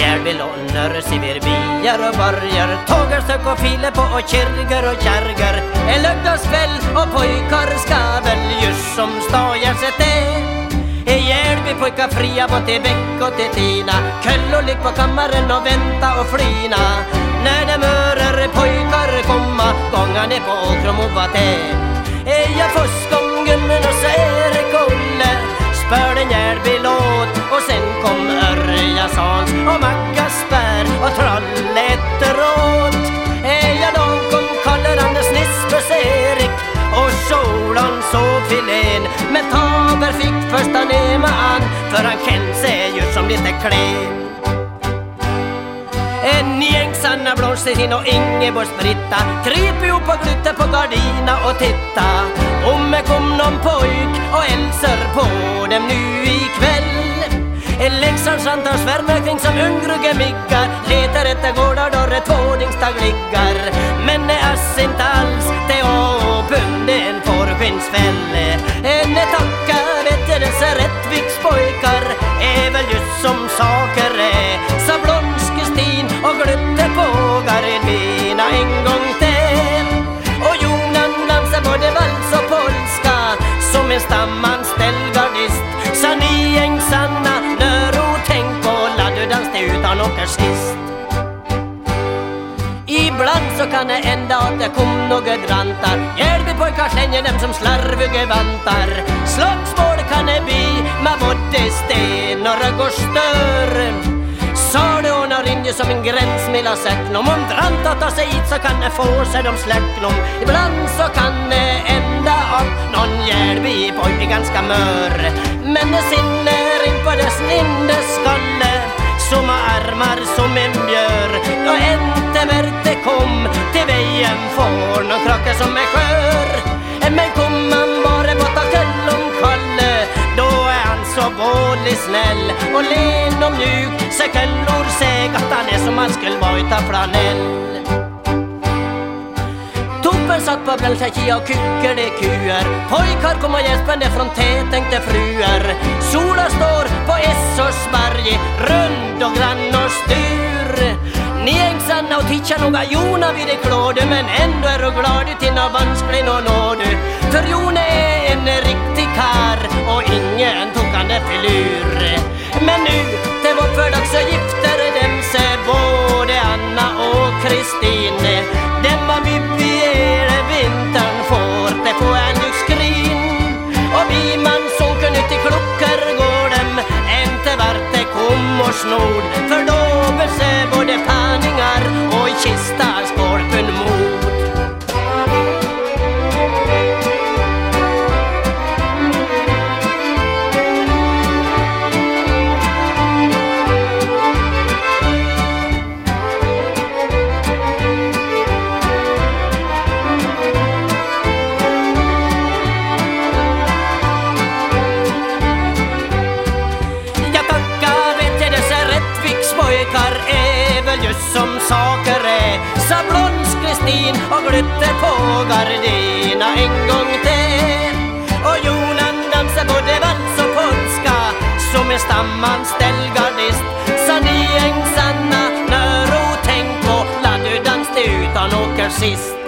Järbilånner, Sibirbier och borgar Tågar, stök och filer på och kirger och kärgar. En lördagskväll och pojkar ska väl just som stajar sig det I Hjälby pojkar fria både till Bäck och till Tina. Köllor ligg på kammaren och vänta och flina. När de mörer pojkar komma gånga ner på Åkrom och Vaté Eja gummen och så är det Kolle Spör den Hjälby-låt och sen kom för han kände sig ju som lite klen. En gäng Sanna Blomstersin och Ingeborgs-Britta kryp ihop och knytte på gardina och titta. Om det kom någon pojk och hälsar på dem nu ikväll en antar svärmar kring som ungrugge miggar. Letar efter gårdar då det tvådingsdag liggar. Men som saker är. Sa Blomskestin och glömde på Garvina en gång till. Och Jonan dansar både vals och polska som en stamanställd gardist Sa ni gäng Sanna, Nöro, tänk på laddudans det utan åker sist Ibland så kan det hända att det kom några drantar Järbypojkar slänger dem som slarviga vantar. Slagsmål kan det bli med både sten och rögg och stör Sa rinner ju som en gräns mellan säcknom Om drantar tar sig hit så kan det få sig de släcknom Ibland så kan det hända att någon Järbypojke är ganska mör. Men det sinner inte som får någon krake som är skör. Men kom man bara borta köll om Kalle då är han så vådlig, snäll och len och mjuk. Så köllor säg att han är som han skulle vara utav flanell. Toppen satt på Bältäki och kuckade kuer. Pojkar kom och gäspade från tätänkte fruer. Sola står på Essorsberg Rund och grann och styr. Ni ängsanna och titta noga Jona vid det klåde Men ändå är du glad till nå vansklig och nåde. För Jona är en riktig kar Och ingen tokande filur Men nu till vårt förlag så gifter dem sig både Anna och Kristine. Dem var Viviere vintern får det på en lyxskrin Och vi man sunken ut i klockor går dem inte vart det kom och snod. För då väl just som saker är. Sa Blons-Kristin och glytte på gardina en gång till. Och Jonan dansar både vals och polska som en stamanställd gardist Sa ni äng Sanna, Nöro, tänk på la du dans utan åker sist?